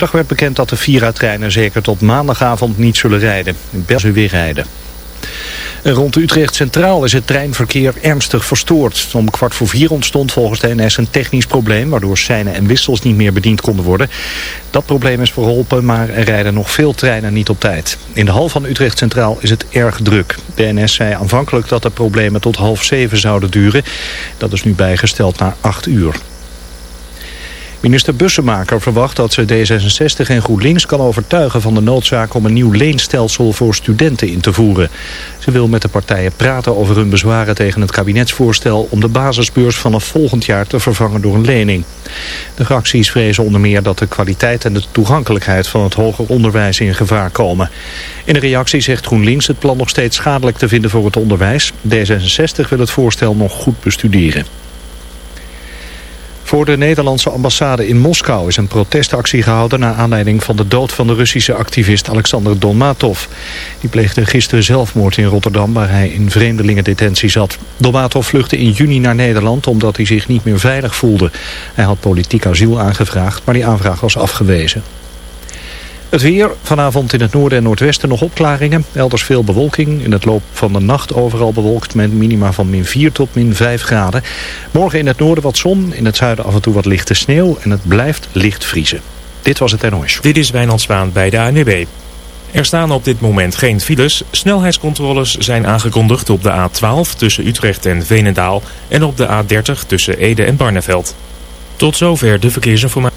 Vanmiddag werd bekend dat de Vira-treinen zeker tot maandagavond niet zullen rijden. In België weer rijden. En rond Utrecht Centraal is het treinverkeer ernstig verstoord. Om kwart voor vier ontstond volgens de NS een technisch probleem... waardoor seinen en wissels niet meer bediend konden worden. Dat probleem is verholpen, maar er rijden nog veel treinen niet op tijd. In de hal van Utrecht Centraal is het erg druk. De NS zei aanvankelijk dat de problemen tot half zeven zouden duren. Dat is nu bijgesteld naar acht uur. Minister Bussemaker verwacht dat ze D66 en GroenLinks kan overtuigen van de noodzaak om een nieuw leenstelsel voor studenten in te voeren. Ze wil met de partijen praten over hun bezwaren tegen het kabinetsvoorstel om de basisbeurs vanaf volgend jaar te vervangen door een lening. De fracties vrezen onder meer dat de kwaliteit en de toegankelijkheid van het hoger onderwijs in gevaar komen. In een reactie zegt GroenLinks het plan nog steeds schadelijk te vinden voor het onderwijs. D66 wil het voorstel nog goed bestuderen. Voor de Nederlandse ambassade in Moskou is een protestactie gehouden... naar aanleiding van de dood van de Russische activist Alexander Dolmatov. Die pleegde gisteren zelfmoord in Rotterdam... waar hij in vreemdelingendetentie zat. Dolmatov vluchtte in juni naar Nederland omdat hij zich niet meer veilig voelde. Hij had politiek asiel aangevraagd, maar die aanvraag was afgewezen. Het weer, vanavond in het noorden en noordwesten nog opklaringen. Elders veel bewolking. In het loop van de nacht overal bewolkt met minima van min 4 tot min 5 graden. Morgen in het noorden wat zon, in het zuiden af en toe wat lichte sneeuw. En het blijft licht vriezen. Dit was het NOS. Dit is Wijnand Zwaan bij de ANWB. Er staan op dit moment geen files. Snelheidscontroles zijn aangekondigd op de A12 tussen Utrecht en Veenendaal... en op de A30 tussen Ede en Barneveld. Tot zover de verkeersinformatie.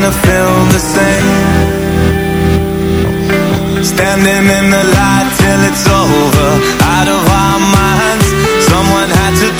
Gonna feel the same. Standing in the light till it's over. Out of our minds Someone had to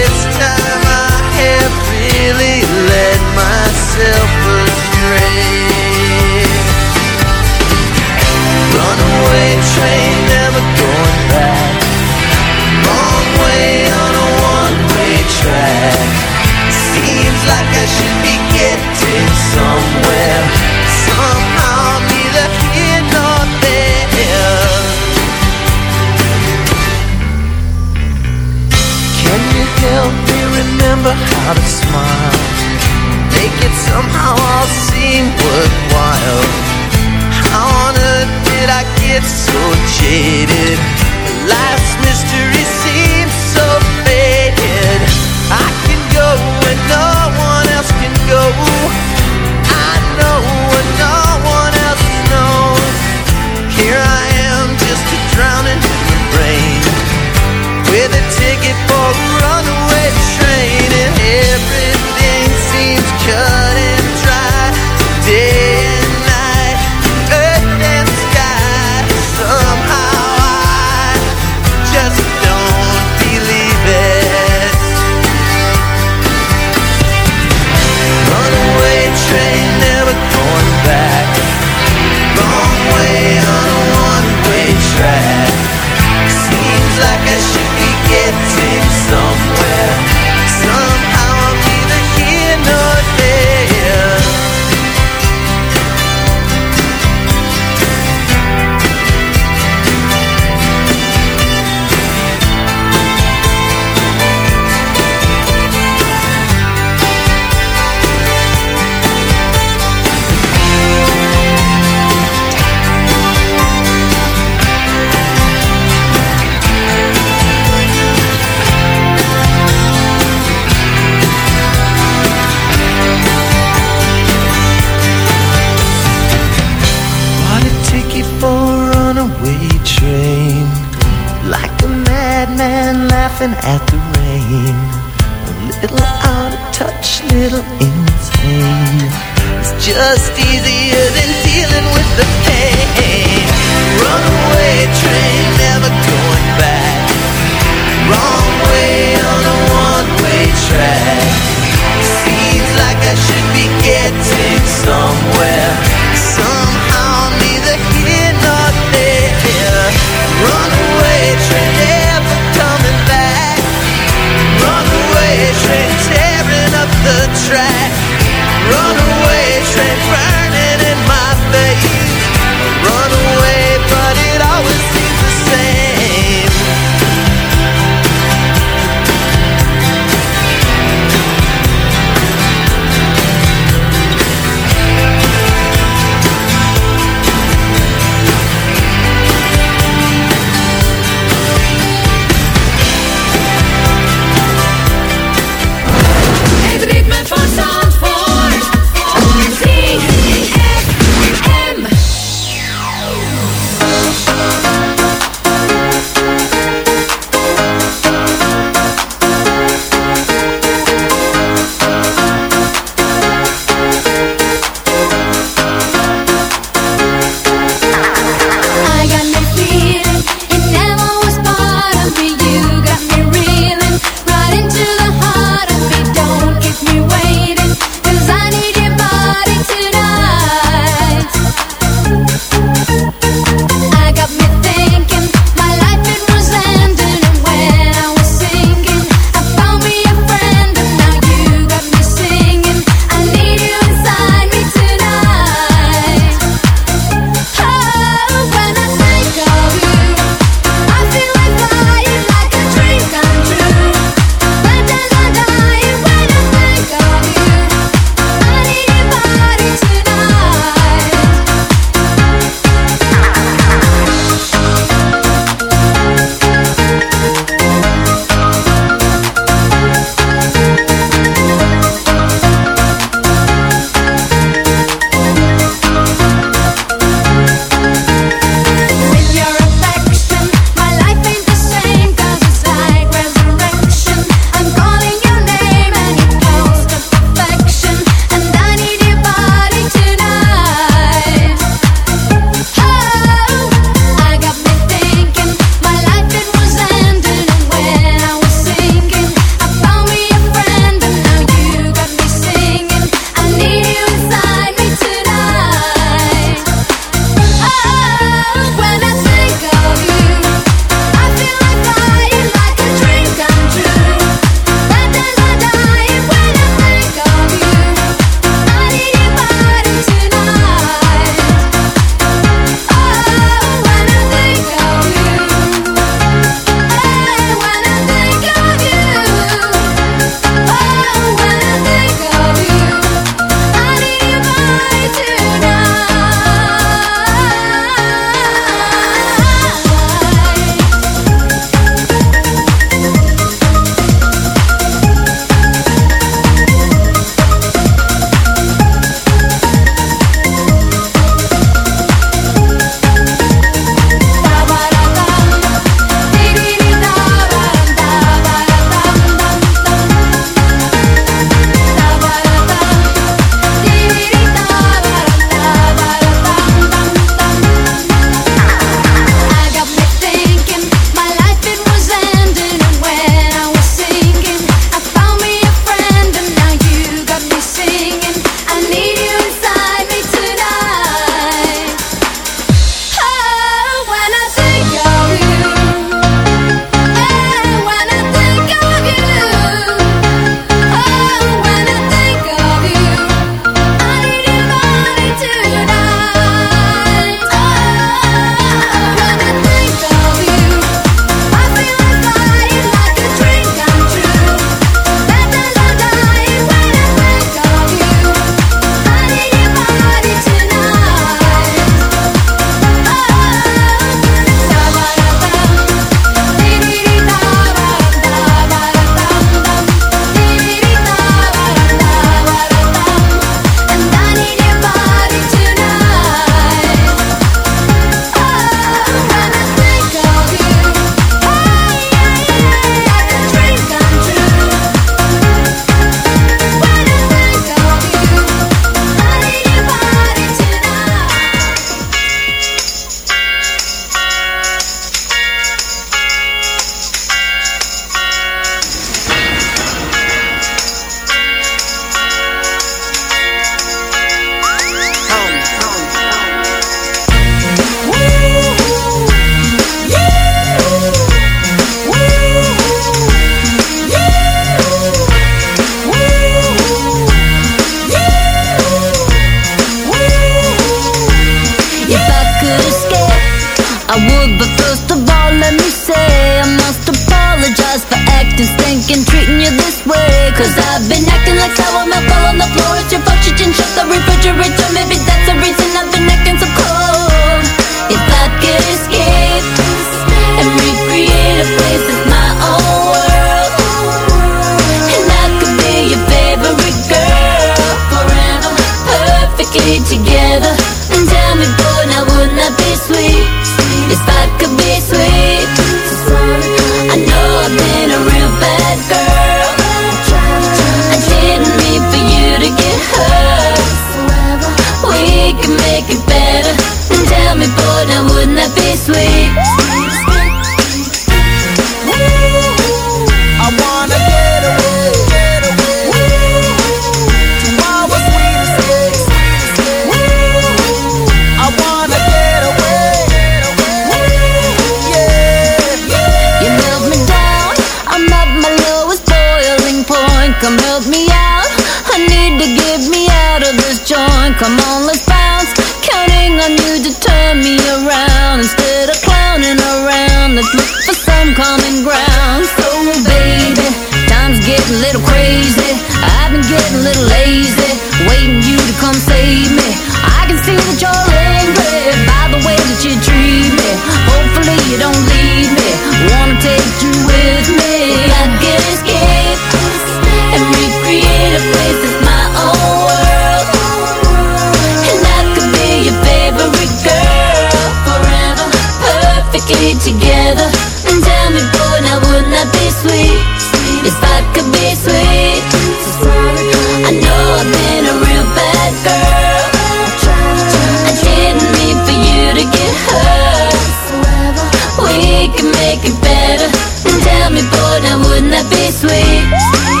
I wouldn't that be sweet?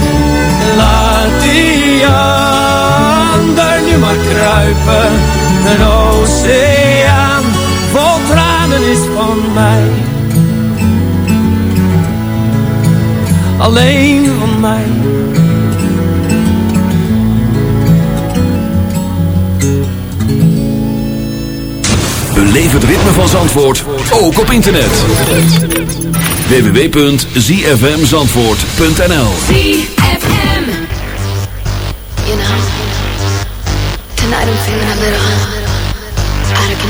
Die ander nu maar kruipen, een oceaan vol tranen is van mij. Alleen van mij. Beleef het ritme van Zandvoort, ook op internet. www.zfmzandvoort.nl ZFM.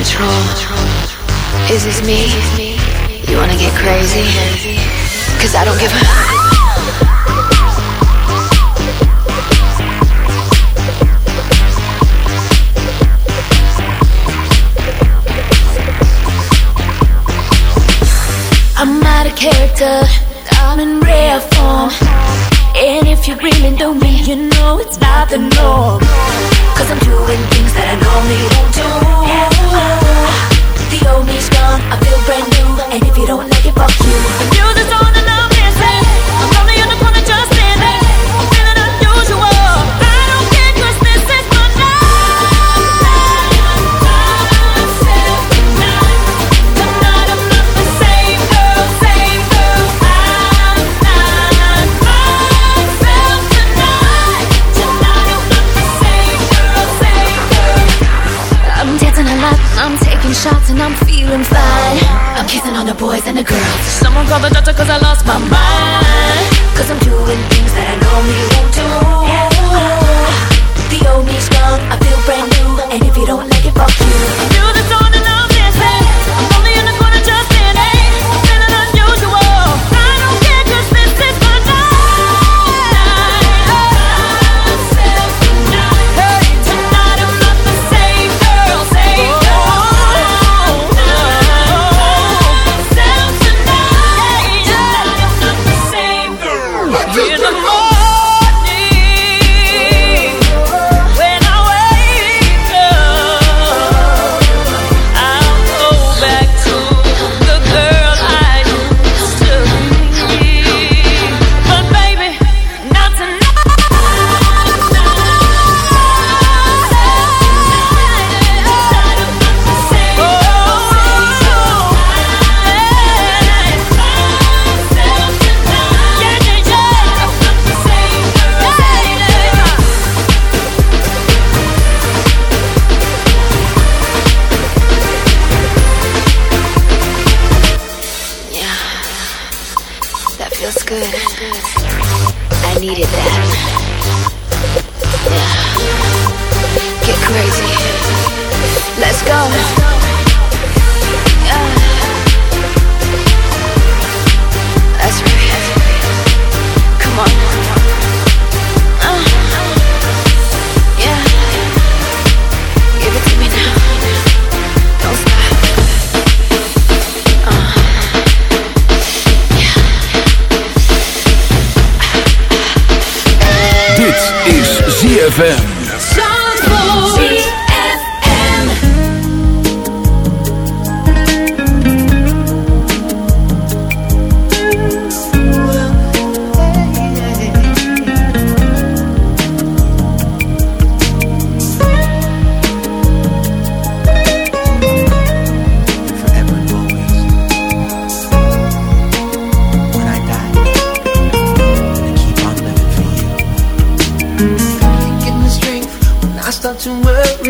Control. Is this me? You wanna get crazy? Cause I don't give a. I'm out of character, I'm in rare if you really know me, you know it's not the norm. Cause I'm doing things that I normally won't do. Ah, ah. The old me's gone, I feel brand new. And if you don't like it, fuck you. The music's on I'm fine. I'm kissing on the boys and the girls. Someone call the doctor cause I lost my mind. Cause I'm doing things that I normally won't do. The old me's gone, I feel brand new. And if you don't like it, fuck you.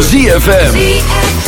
ZFM.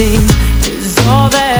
is all that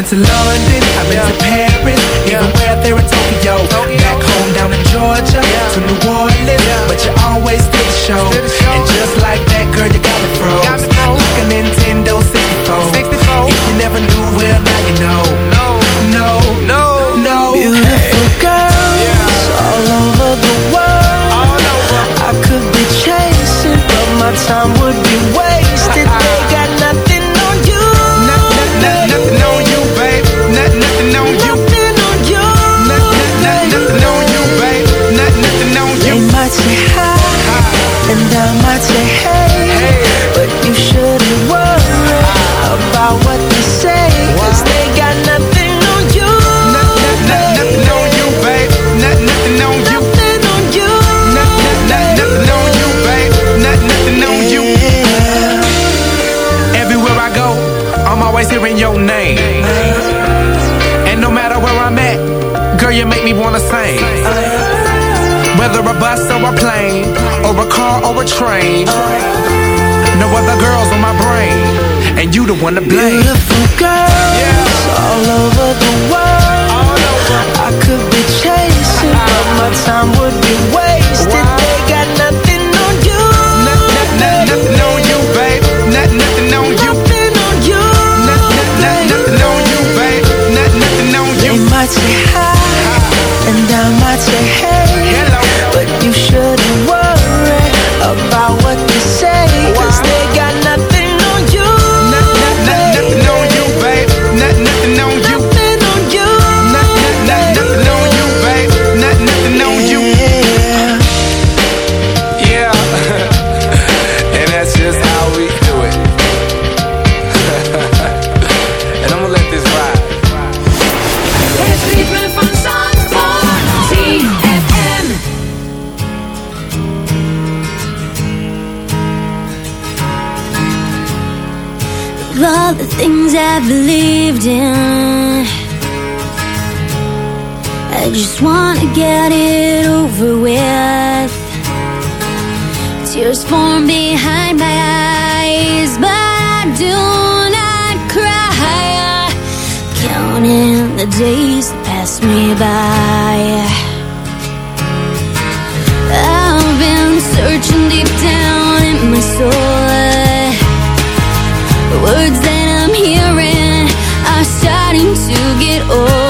been to London, I've been yeah. to Paris. soul. The words that I'm hearing are starting to get old.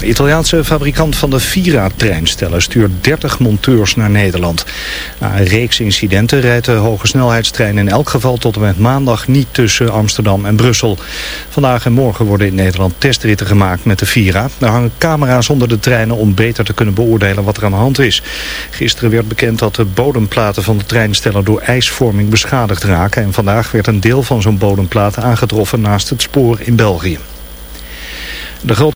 De Italiaanse fabrikant van de Vira-treinstellen stuurt 30 monteurs naar Nederland. Na een reeks incidenten rijdt de hoge snelheidstrein in elk geval tot en met maandag niet tussen Amsterdam en Brussel. Vandaag en morgen worden in Nederland testritten gemaakt met de Vira. Er hangen camera's onder de treinen om beter te kunnen beoordelen wat er aan de hand is. Gisteren werd bekend dat de bodemplaten van de treinstellen door ijsvorming beschadigd raken. En vandaag werd een deel van zo'n bodemplaat aangetroffen naast het spoor in België. De grote